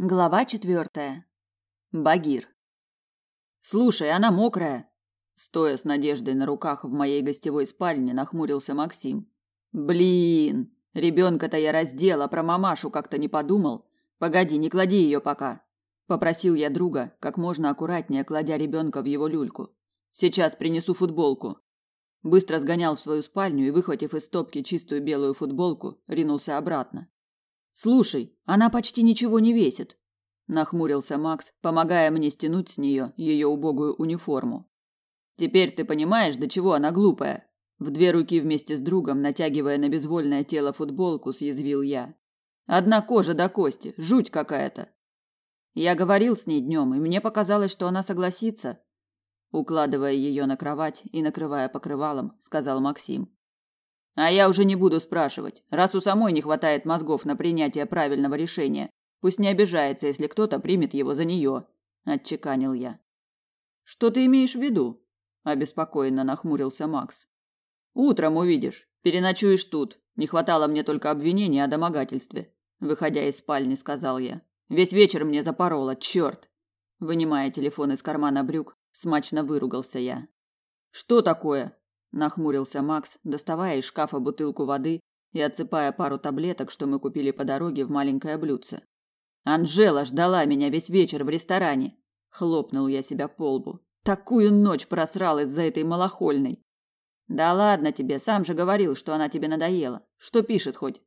Глава четвертая. Багир. Слушай, она мокрая. Стоя с надеждой на руках в моей гостевой спальне, нахмурился Максим. Блин, ребенка-то я раздела, про мамашу как-то не подумал. Погоди, не клади ее пока. Попросил я друга, как можно аккуратнее кладя ребенка в его люльку. Сейчас принесу футболку. Быстро сгонял в свою спальню и, выхватив из стопки чистую белую футболку, ринулся обратно. Слушай, она почти ничего не весит, нахмурился Макс, помогая мне стянуть с нее ее убогую униформу. Теперь ты понимаешь, до чего она глупая. В две руки вместе с другом, натягивая на безвольное тело футболку, съязвил я. Одна кожа до кости, жуть какая-то. Я говорил с ней днем, и мне показалось, что она согласится. Укладывая ее на кровать и накрывая покрывалом, сказал Максим. А я уже не буду спрашивать. Раз у самой не хватает мозгов на принятие правильного решения, пусть не обижается, если кто-то примет его за нее, отчеканил я. Что ты имеешь в виду? обеспокоенно нахмурился Макс. Утром увидишь. Переночуешь тут. Не хватало мне только обвинения о домогательстве, выходя из спальни, сказал я. Весь вечер мне запороло, черт. Вынимая телефон из кармана брюк, смачно выругался я. Что такое? Нахмурился Макс, доставая из шкафа бутылку воды и отсыпая пару таблеток, что мы купили по дороге в маленькое блюдце. Анжела ждала меня весь вечер в ресторане, хлопнул я себя по лбу. Такую ночь просрал из-за этой малохольной. Да ладно тебе, сам же говорил, что она тебе надоела. Что пишет хоть?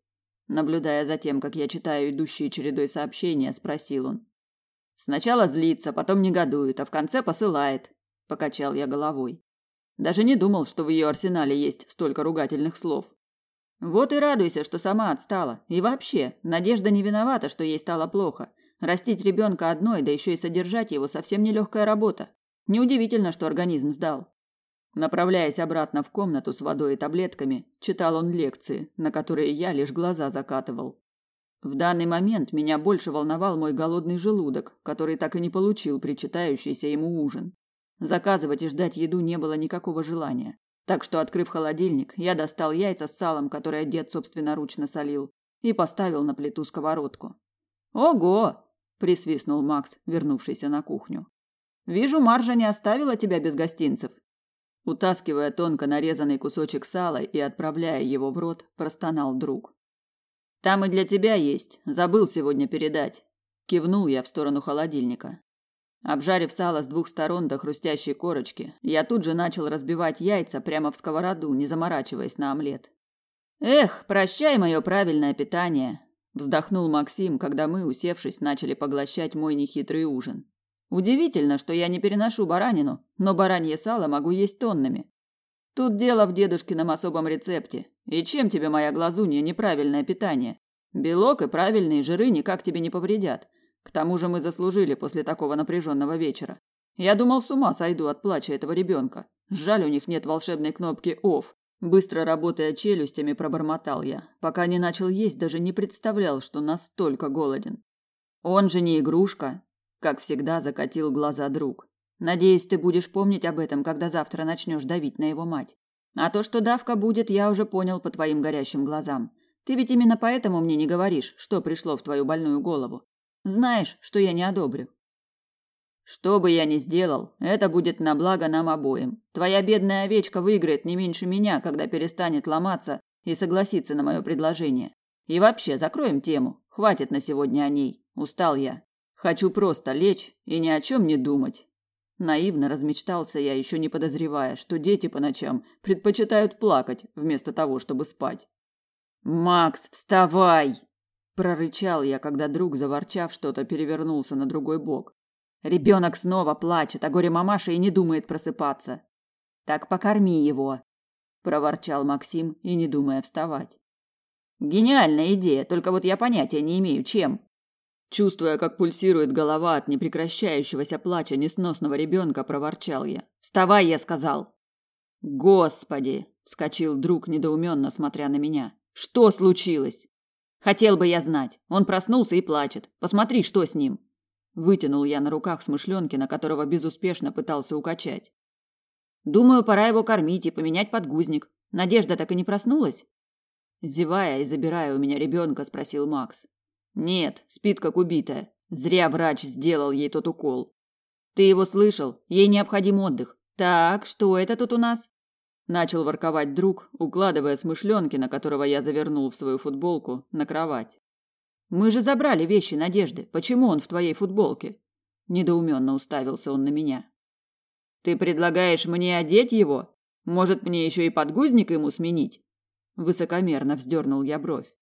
Наблюдая за тем, как я читаю идущие чередой сообщения, спросил он. Сначала злится, потом негодует, а в конце посылает, покачал я головой. Даже не думал, что в ее арсенале есть столько ругательных слов. Вот и радуйся, что сама отстала. И вообще, Надежда не виновата, что ей стало плохо. Растить ребенка одной, да еще и содержать его, совсем нелегкая работа. Неудивительно, что организм сдал. Направляясь обратно в комнату с водой и таблетками, читал он лекции, на которые я лишь глаза закатывал. В данный момент меня больше волновал мой голодный желудок, который так и не получил причитающийся ему ужин. Заказывать и ждать еду не было никакого желания. Так что, открыв холодильник, я достал яйца с салом, которые дед собственноручно солил, и поставил на плиту сковородку. «Ого!» – присвистнул Макс, вернувшийся на кухню. «Вижу, Маржа не оставила тебя без гостинцев». Утаскивая тонко нарезанный кусочек сала и отправляя его в рот, простонал друг. «Там и для тебя есть. Забыл сегодня передать». Кивнул я в сторону холодильника. Обжарив сало с двух сторон до хрустящей корочки, я тут же начал разбивать яйца прямо в сковороду, не заморачиваясь на омлет. Эх, прощай мое правильное питание, вздохнул Максим, когда мы, усевшись, начали поглощать мой нехитрый ужин. Удивительно, что я не переношу баранину, но баранье сало могу есть тоннами. Тут дело в дедушкином особом рецепте. И чем тебе моя глазунья неправильное питание? Белок и правильные жиры никак тебе не повредят. К тому же мы заслужили после такого напряженного вечера. Я думал, с ума сойду от плача этого ребенка. Жаль, у них нет волшебной кнопки «Off». Быстро работая челюстями, пробормотал я. Пока не начал есть, даже не представлял, что настолько голоден. Он же не игрушка. Как всегда, закатил глаза друг. Надеюсь, ты будешь помнить об этом, когда завтра начнешь давить на его мать. А то, что давка будет, я уже понял по твоим горящим глазам. Ты ведь именно поэтому мне не говоришь, что пришло в твою больную голову. Знаешь, что я не одобрю. Что бы я ни сделал, это будет на благо нам обоим. Твоя бедная овечка выиграет не меньше меня, когда перестанет ломаться и согласится на мое предложение. И вообще, закроем тему. Хватит на сегодня о ней. Устал я. Хочу просто лечь и ни о чем не думать. Наивно размечтался я, еще не подозревая, что дети по ночам предпочитают плакать вместо того, чтобы спать. Макс, вставай! Прорычал я, когда друг, заворчав что-то, перевернулся на другой бок. Ребенок снова плачет, а горе мамаша и не думает просыпаться. Так покорми его, проворчал Максим и не думая вставать. Гениальная идея, только вот я понятия не имею, чем. Чувствуя, как пульсирует голова от непрекращающегося плача несносного ребенка, проворчал я. «Вставай!» – я сказал. «Господи!» – вскочил друг, недоуменно смотря на меня. «Что случилось?» Хотел бы я знать. Он проснулся и плачет. Посмотри, что с ним. Вытянул я на руках смышленки, на которого безуспешно пытался укачать. Думаю, пора его кормить и поменять подгузник. Надежда так и не проснулась? Зевая и забирая у меня ребенка, спросил Макс. Нет, спит как убитая. Зря врач сделал ей тот укол. Ты его слышал? Ей необходим отдых. Так, что это тут у нас? Начал ворковать друг, укладывая смышленки, на которого я завернул в свою футболку, на кровать. Мы же забрали вещи Надежды. Почему он в твоей футболке? Недоуменно уставился он на меня. Ты предлагаешь мне одеть его? Может, мне еще и подгузник ему сменить? Высокомерно вздернул я бровь.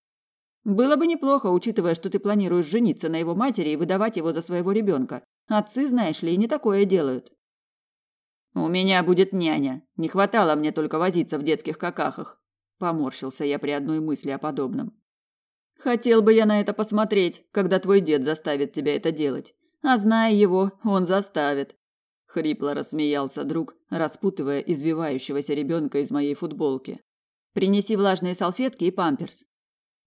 Было бы неплохо, учитывая, что ты планируешь жениться на его матери и выдавать его за своего ребенка. Отцы, знаешь ли, и не такое делают. У меня будет няня. Не хватало мне только возиться в детских какахах. Поморщился я при одной мысли о подобном. Хотел бы я на это посмотреть, когда твой дед заставит тебя это делать. А зная его, он заставит. Хрипло рассмеялся друг, распутывая извивающегося ребенка из моей футболки. Принеси влажные салфетки и памперс.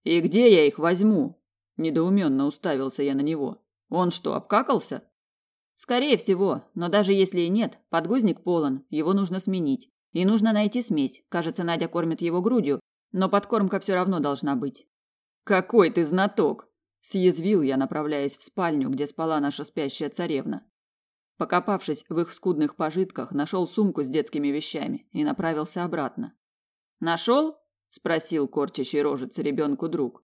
И где я их возьму? Недоуменно уставился я на него. Он что, обкакался? Скорее всего, но даже если и нет, подгузник полон, его нужно сменить. И нужно найти смесь. Кажется, Надя кормит его грудью, но подкормка все равно должна быть. Какой ты знаток, съязвил я, направляясь в спальню, где спала наша спящая царевна. Покопавшись в их скудных пожитках, нашел сумку с детскими вещами и направился обратно. Нашел? спросил корчащий рожицы ребенку друг.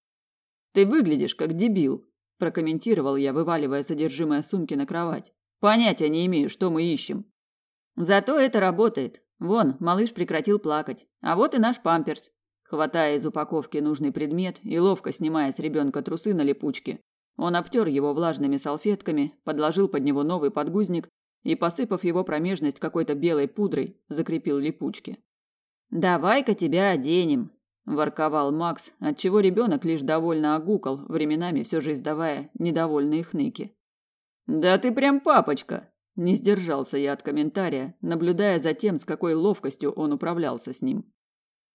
Ты выглядишь как дебил, прокомментировал я, вываливая содержимое сумки на кровать. Понятия не имею, что мы ищем. Зато это работает. Вон, малыш прекратил плакать. А вот и наш памперс. Хватая из упаковки нужный предмет и ловко снимая с ребенка трусы на липучке, он обтер его влажными салфетками, подложил под него новый подгузник и, посыпав его промежность какой-то белой пудрой, закрепил липучки. «Давай-ка тебя оденем», ворковал Макс, отчего ребенок лишь довольно огукал, временами все же издавая недовольные хныки. Да ты прям папочка, не сдержался я от комментария, наблюдая за тем, с какой ловкостью он управлялся с ним.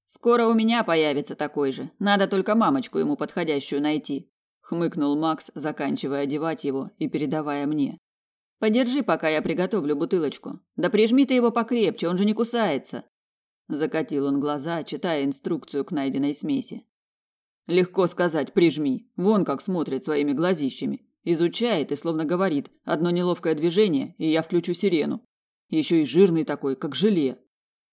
Скоро у меня появится такой же. Надо только мамочку ему подходящую найти, хмыкнул Макс, заканчивая одевать его и передавая мне. Подержи, пока я приготовлю бутылочку. Да прижми ты его покрепче, он же не кусается. Закатил он глаза, читая инструкцию к найденной смеси. Легко сказать «прижми». Вон как смотрит своими глазищами. Изучает и словно говорит одно неловкое движение, и я включу сирену. Еще и жирный такой, как желе.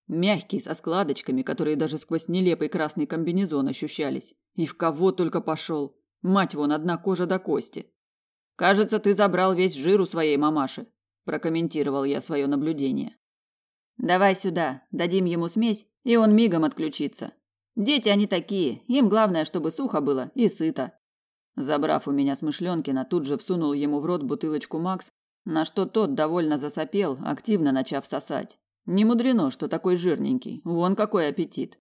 Мягкий, со складочками, которые даже сквозь нелепый красный комбинезон ощущались. И в кого только пошел. Мать вон, одна кожа до кости. «Кажется, ты забрал весь жир у своей мамаши», – прокомментировал я свое наблюдение. Давай сюда, дадим ему смесь, и он мигом отключится. Дети они такие, им главное, чтобы сухо было и сыто. Забрав у меня смышленкина, тут же всунул ему в рот бутылочку Макс, на что тот довольно засопел, активно начав сосать. Не мудрено, что такой жирненький. Вон какой аппетит.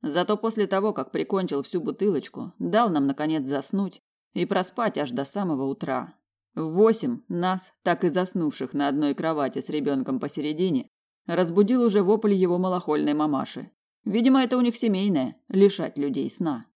Зато после того, как прикончил всю бутылочку, дал нам наконец заснуть и проспать аж до самого утра. В восемь нас, так и заснувших на одной кровати с ребенком посередине, разбудил уже вопль его малохольной мамаши. Видимо, это у них семейное лишать людей сна.